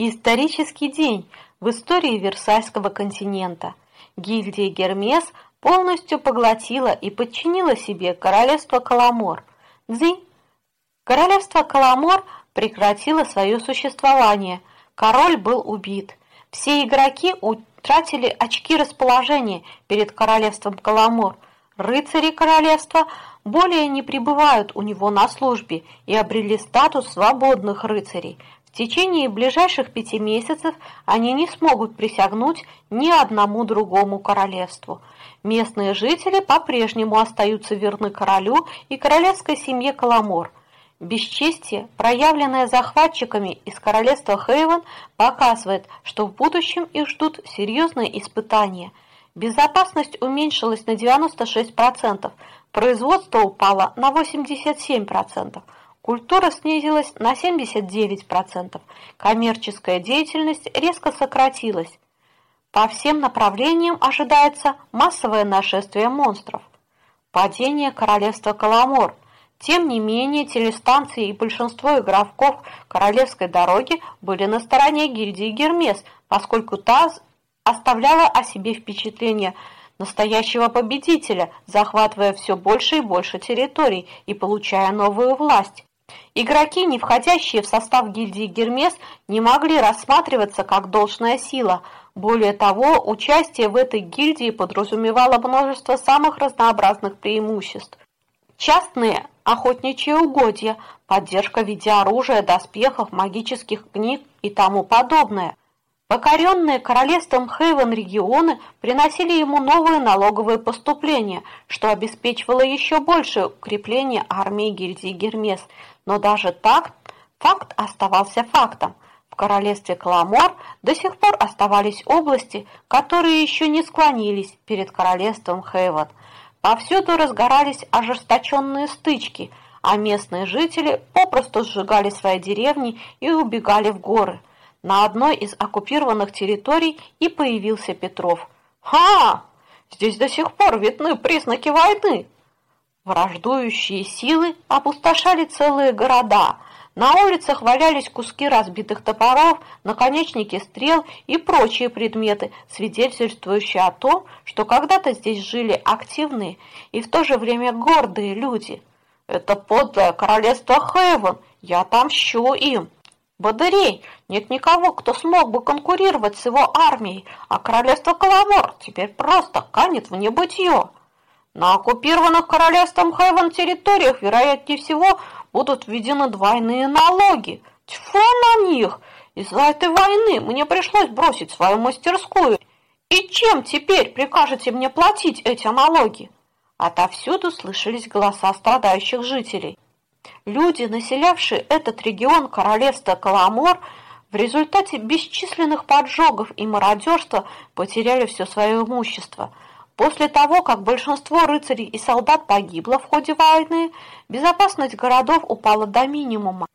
Исторический день в истории Версальского континента. Гильдия Гермес полностью поглотила и подчинила себе королевство Каламор. Дзи. Королевство Каламор прекратило свое существование. Король был убит. Все игроки утратили очки расположения перед королевством Каламор. Рыцари королевства более не пребывают у него на службе и обрели статус свободных рыцарей – течение ближайших пяти месяцев они не смогут присягнуть ни одному другому королевству. Местные жители по-прежнему остаются верны королю и королевской семье Каламор. Бесчестие, проявленное захватчиками из королевства Хейвен, показывает, что в будущем их ждут серьезные испытания. Безопасность уменьшилась на 96%, производство упало на 87%. Культура снизилась на 79%, коммерческая деятельность резко сократилась. По всем направлениям ожидается массовое нашествие монстров. Падение королевства Каламор. Тем не менее, телестанции и большинство игроков королевской дороги были на стороне гильдии Гермес, поскольку та оставляла о себе впечатление настоящего победителя, захватывая все больше и больше территорий и получая новую власть. Игроки, не входящие в состав гильдии Гермес, не могли рассматриваться как должная сила. Более того, участие в этой гильдии подразумевало множество самых разнообразных преимуществ. Частные охотничьи угодья, поддержка в виде оружия, доспехов, магических книг и тому подобное. Покоренные королевством Хейвен регионы приносили ему новые налоговые поступления, что обеспечивало еще большее укрепление армии гильдии Гермес – но даже так факт оставался фактом. В королевстве Каламор до сих пор оставались области, которые еще не склонились перед королевством Хейвот. Повсюду разгорались ожесточенные стычки, а местные жители попросту сжигали свои деревни и убегали в горы. На одной из оккупированных территорий и появился Петров. «Ха! Здесь до сих пор видны признаки войны!» Враждующие силы опустошали целые города. На улицах валялись куски разбитых топоров, наконечники стрел и прочие предметы, свидетельствующие о том, что когда-то здесь жили активные и в то же время гордые люди. Это подлое королевство Хейвен, я отомщу им. Бодарей, нет никого, кто смог бы конкурировать с его армией, а королевство Каламор теперь просто канет в небытие. На оккупированных королевством Хэвен территориях, вероятнее всего, будут введены двойные налоги. Тьфу на них! Из-за этой войны мне пришлось бросить свою мастерскую. И чем теперь прикажете мне платить эти налоги? Отовсюду слышались голоса страдающих жителей. Люди, населявшие этот регион королевства Каламор, в результате бесчисленных поджогов и мародерства потеряли все свое имущество – После того, как большинство рыцарей и солдат погибло в ходе войны, безопасность городов упала до минимума,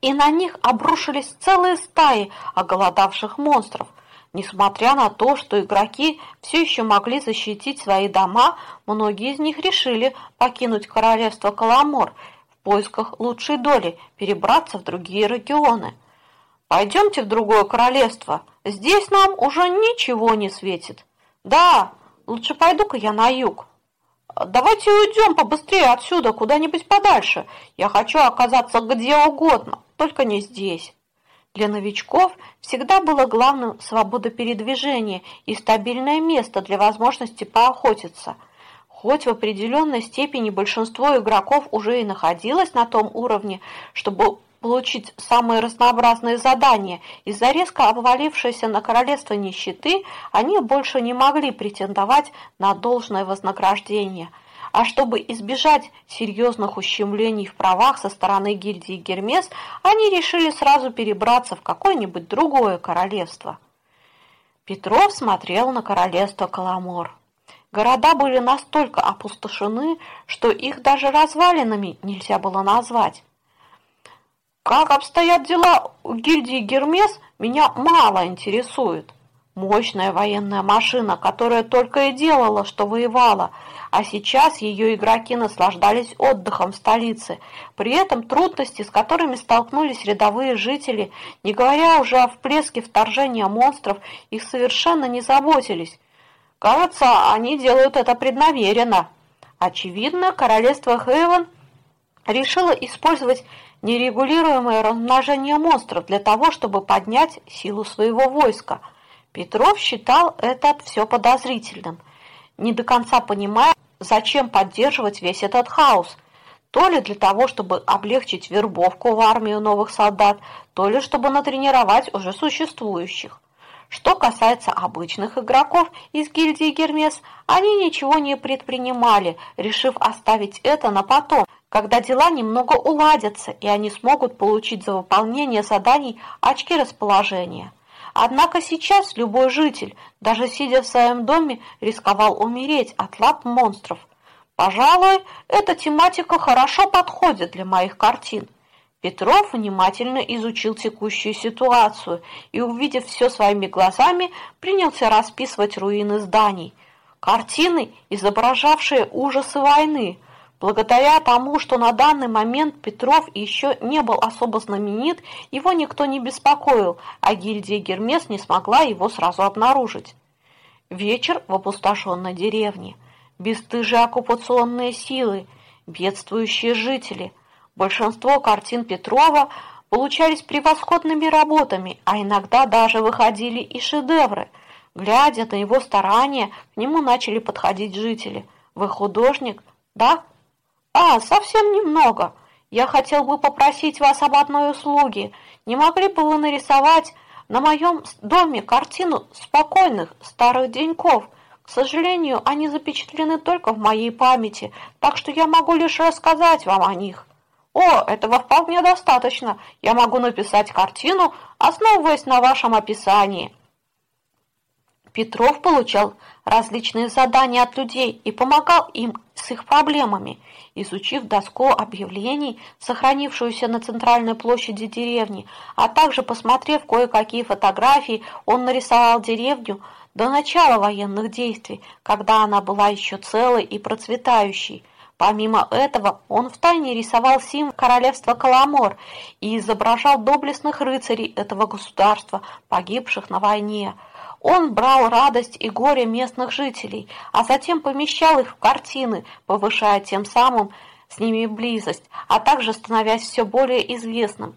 и на них обрушились целые стаи оголодавших монстров. Несмотря на то, что игроки все еще могли защитить свои дома, многие из них решили покинуть королевство Каламор поисках лучшей доли, перебраться в другие регионы. «Пойдемте в другое королевство, здесь нам уже ничего не светит». «Да, Лучше пойду-ка я на юг. Давайте уйдем побыстрее отсюда, куда-нибудь подальше. Я хочу оказаться где угодно, только не здесь. Для новичков всегда было главным свобода передвижения и стабильное место для возможности поохотиться. Хоть в определенной степени большинство игроков уже и находилось на том уровне, чтобы получить самые разнообразные задания, из-за резко обвалившейся на королевство нищеты они больше не могли претендовать на должное вознаграждение. А чтобы избежать серьезных ущемлений в правах со стороны гильдии Гермес, они решили сразу перебраться в какое-нибудь другое королевство. Петров смотрел на королевство Каламор. Города были настолько опустошены, что их даже развалинами нельзя было назвать. Как обстоят дела у гильдии Гермес, меня мало интересует. Мощная военная машина, которая только и делала, что воевала, а сейчас ее игроки наслаждались отдыхом в столице. При этом трудности, с которыми столкнулись рядовые жители, не говоря уже о вплеске вторжения монстров, их совершенно не заботились. Кажется, они делают это преднамеренно. Очевидно, королевство Хейвен решило использовать нерегулируемое размножение монстров для того, чтобы поднять силу своего войска. Петров считал это все подозрительным, не до конца понимая, зачем поддерживать весь этот хаос. То ли для того, чтобы облегчить вербовку в армию новых солдат, то ли чтобы натренировать уже существующих. Что касается обычных игроков из гильдии Гермес, они ничего не предпринимали, решив оставить это на потом, когда дела немного уладятся, и они смогут получить за выполнение заданий очки расположения. Однако сейчас любой житель, даже сидя в своем доме, рисковал умереть от лап монстров. Пожалуй, эта тематика хорошо подходит для моих картин. Петров внимательно изучил текущую ситуацию и, увидев все своими глазами, принялся расписывать руины зданий. Картины, изображавшие ужасы войны. Благодаря тому, что на данный момент Петров еще не был особо знаменит, его никто не беспокоил, а гильдия Гермес не смогла его сразу обнаружить. Вечер в опустошенной деревне. Бесстыжие оккупационные силы, бедствующие жители – Большинство картин Петрова получались превосходными работами, а иногда даже выходили и шедевры. Глядя на его старания, к нему начали подходить жители. «Вы художник?» «Да?» «А, совсем немного. Я хотел бы попросить вас об одной услуге. Не могли бы вы нарисовать на моем доме картину спокойных старых деньков?» К сожалению, они запечатлены только в моей памяти, так что я могу лишь рассказать вам о них. «О, этого вполне достаточно. Я могу написать картину, основываясь на вашем описании». Петров получал различные задания от людей и помогал им с их проблемами. Изучив доску объявлений, сохранившуюся на центральной площади деревни, а также посмотрев кое-какие фотографии, он нарисовал деревню до начала военных действий, когда она была еще целой и процветающей. Помимо этого, он втайне рисовал символ королевства Каламор и изображал доблестных рыцарей этого государства, погибших на войне. Он брал радость и горе местных жителей, а затем помещал их в картины, повышая тем самым с ними близость, а также становясь все более известным.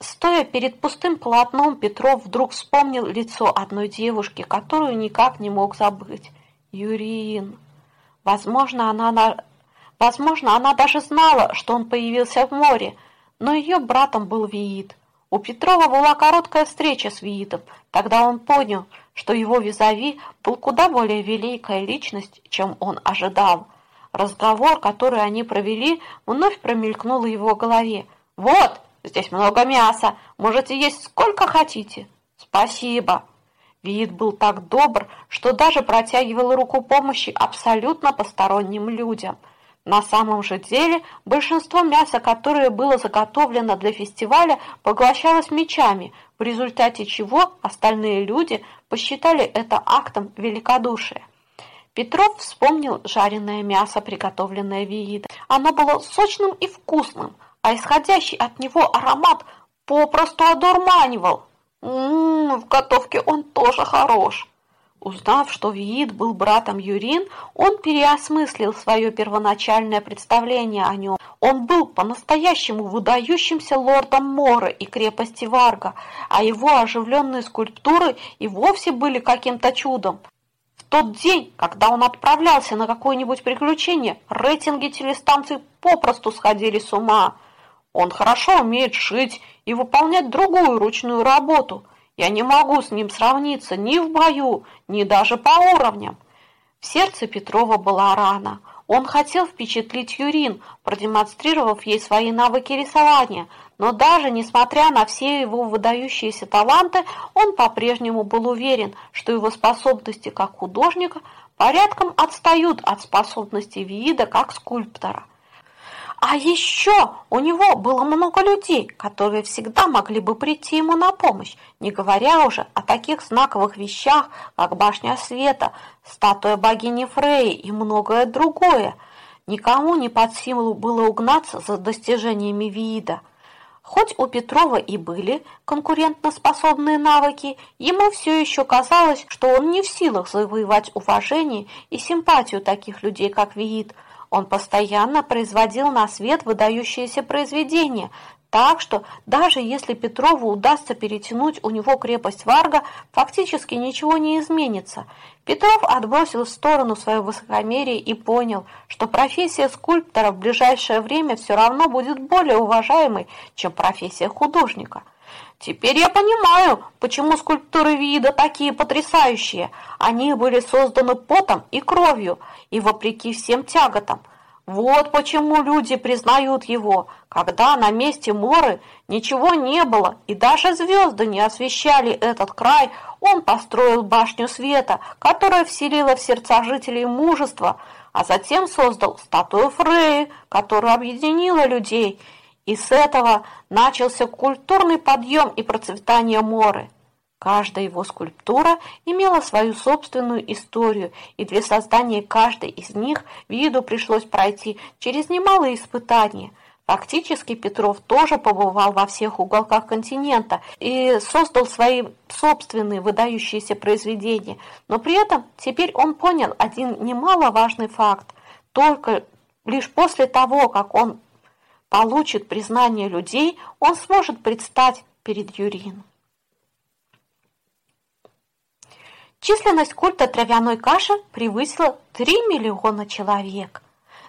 Стоя перед пустым полотном, Петров вдруг вспомнил лицо одной девушки, которую никак не мог забыть. Юрин. Возможно, она Возможно, она даже знала, что он появился в море, но ее братом был Виит. У Петрова была короткая встреча с Виитом. Тогда он понял, что его визави был куда более великая личность, чем он ожидал. Разговор, который они провели, вновь промелькнул в его голове. «Вот, здесь много мяса, можете есть сколько хотите». «Спасибо». Виит был так добр, что даже протягивал руку помощи абсолютно посторонним людям – на самом же деле большинство мяса, которое было заготовлено для фестиваля, поглощалось мечами, в результате чего остальные люди посчитали это актом великодушия. Петров вспомнил жареное мясо, приготовленное Виидой. Оно было сочным и вкусным, а исходящий от него аромат попросту одурманивал. Ммм, в готовке он тоже хорош. Узнав, что Виит был братом Юрин, он переосмыслил свое первоначальное представление о нем. Он был по-настоящему выдающимся лордом Мора и крепости Варга, а его оживленные скульптуры и вовсе были каким-то чудом. В тот день, когда он отправлялся на какое-нибудь приключение, рейтинги телестанций попросту сходили с ума. Он хорошо умеет шить и выполнять другую ручную работу – я не могу с ним сравниться ни в бою, ни даже по уровням. В сердце Петрова была рана. Он хотел впечатлить Юрин, продемонстрировав ей свои навыки рисования, но даже несмотря на все его выдающиеся таланты, он по-прежнему был уверен, что его способности как художника порядком отстают от способностей Виида как скульптора. А еще у него было много людей, которые всегда могли бы прийти ему на помощь, не говоря уже о таких знаковых вещах, как башня света, статуя богини Фреи и многое другое. Никому не под силу было угнаться за достижениями вида. Хоть у Петрова и были конкурентоспособные навыки, ему все еще казалось, что он не в силах завоевать уважение и симпатию таких людей, как Виит. Он постоянно производил на свет выдающиеся произведения, так что даже если Петрову удастся перетянуть у него крепость Варга, фактически ничего не изменится. Петров отбросил в сторону свое высокомерие и понял, что профессия скульптора в ближайшее время все равно будет более уважаемой, чем профессия художника. Теперь я понимаю, почему скульптуры вида такие потрясающие. Они были созданы потом и кровью, и вопреки всем тяготам – вот почему люди признают его, когда на месте Моры ничего не было и даже звезды не освещали этот край, он построил башню света, которая вселила в сердца жителей мужество, а затем создал статую Фреи, которая объединила людей, и с этого начался культурный подъем и процветание Моры. Каждая его скульптура имела свою собственную историю, и для создания каждой из них виду пришлось пройти через немалые испытания. Фактически Петров тоже побывал во всех уголках континента и создал свои собственные выдающиеся произведения, но при этом теперь он понял один немаловажный факт. Только лишь после того, как он получит признание людей, он сможет предстать перед Юрием. Численность культа травяной каши превысила 3 миллиона человек.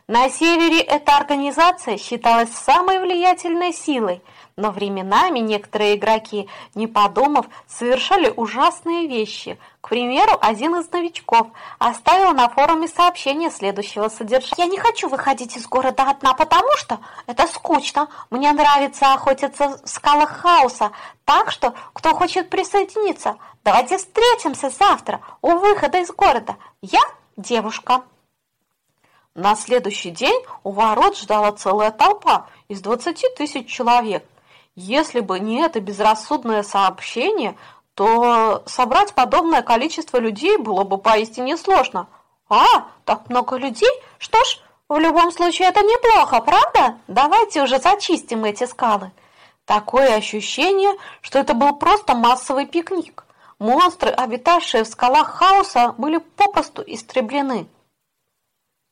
На севере эта организация считалась самой влиятельной силой, но временами некоторые игроки, не подумав, совершали ужасные вещи. К примеру, один из новичков оставил на форуме сообщение следующего содержания. «Я не хочу выходить из города одна, потому что это скучно. Мне нравится охотиться в скалах хаоса, так что, кто хочет присоединиться, давайте встретимся завтра у выхода из города. Я девушка». На следующий день у ворот ждала целая толпа из 20 тысяч человек. Если бы не это безрассудное сообщение, то собрать подобное количество людей было бы поистине сложно. А, так много людей? Что ж, в любом случае это неплохо, правда? Давайте уже зачистим эти скалы. Такое ощущение, что это был просто массовый пикник. Монстры, обитавшие в скалах хаоса, были попросту истреблены.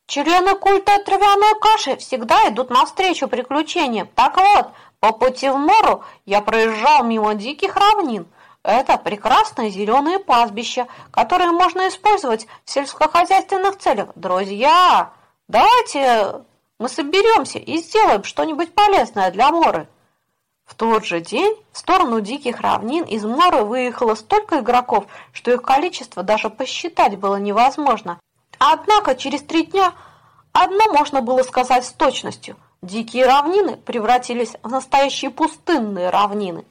Члены культа травяной каши всегда идут навстречу приключениям. Так вот, по пути в Мору я проезжал мимо диких равнин. Это прекрасные зеленые пастбища, которые можно использовать в сельскохозяйственных целях. Друзья, давайте мы соберемся и сделаем что-нибудь полезное для Моры. В тот же день в сторону диких равнин из Моры выехало столько игроков, что их количество даже посчитать было невозможно. Однако через три дня одно можно было сказать с точностью – Дикие равнины превратились в настоящие пустынные равнины.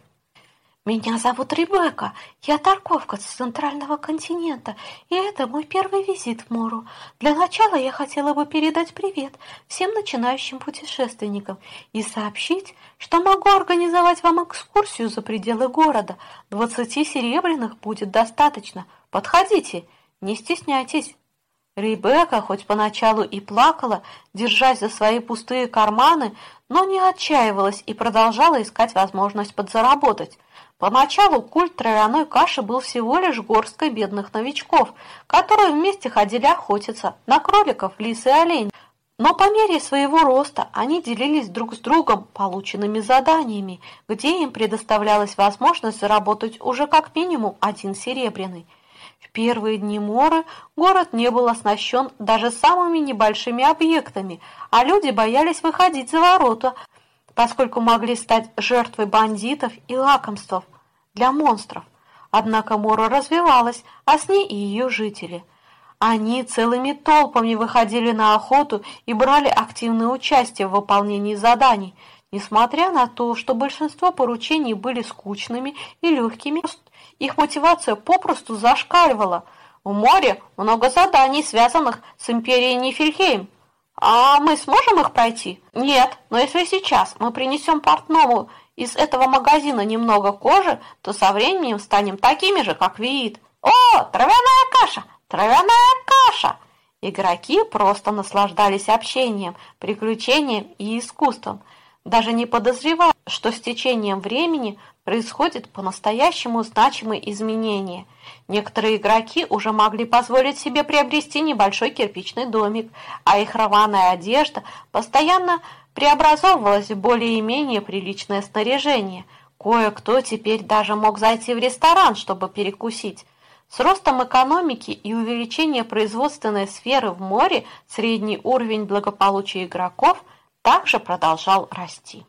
Меня зовут Ребекка, я торговка с центрального континента, и это мой первый визит в Мору. Для начала я хотела бы передать привет всем начинающим путешественникам и сообщить, что могу организовать вам экскурсию за пределы города. Двадцати серебряных будет достаточно. Подходите, не стесняйтесь. Ребекка хоть поначалу и плакала, держась за свои пустые карманы, но не отчаивалась и продолжала искать возможность подзаработать. Поначалу культ травяной каши был всего лишь горсткой бедных новичков, которые вместе ходили охотиться на кроликов, лис и оленей. Но по мере своего роста они делились друг с другом полученными заданиями, где им предоставлялась возможность заработать уже как минимум один серебряный – в первые дни Моры город не был оснащен даже самыми небольшими объектами, а люди боялись выходить за ворота, поскольку могли стать жертвой бандитов и лакомств для монстров. Однако Мора развивалась, а с ней и ее жители. Они целыми толпами выходили на охоту и брали активное участие в выполнении заданий. Несмотря на то, что большинство поручений были скучными и легкими, их мотивация попросту зашкаливала. В море много заданий, связанных с империей Нифельхейм. А мы сможем их пройти? Нет, но если сейчас мы принесем портному из этого магазина немного кожи, то со временем станем такими же, как Виит. О, травяная каша! Травяная каша! Игроки просто наслаждались общением, приключением и искусством, даже не подозревая, что с течением времени происходят по-настоящему значимые изменения. Некоторые игроки уже могли позволить себе приобрести небольшой кирпичный домик, а их рваная одежда постоянно преобразовывалась в более-менее приличное снаряжение. Кое-кто теперь даже мог зайти в ресторан, чтобы перекусить. С ростом экономики и увеличением производственной сферы в море средний уровень благополучия игроков также продолжал расти.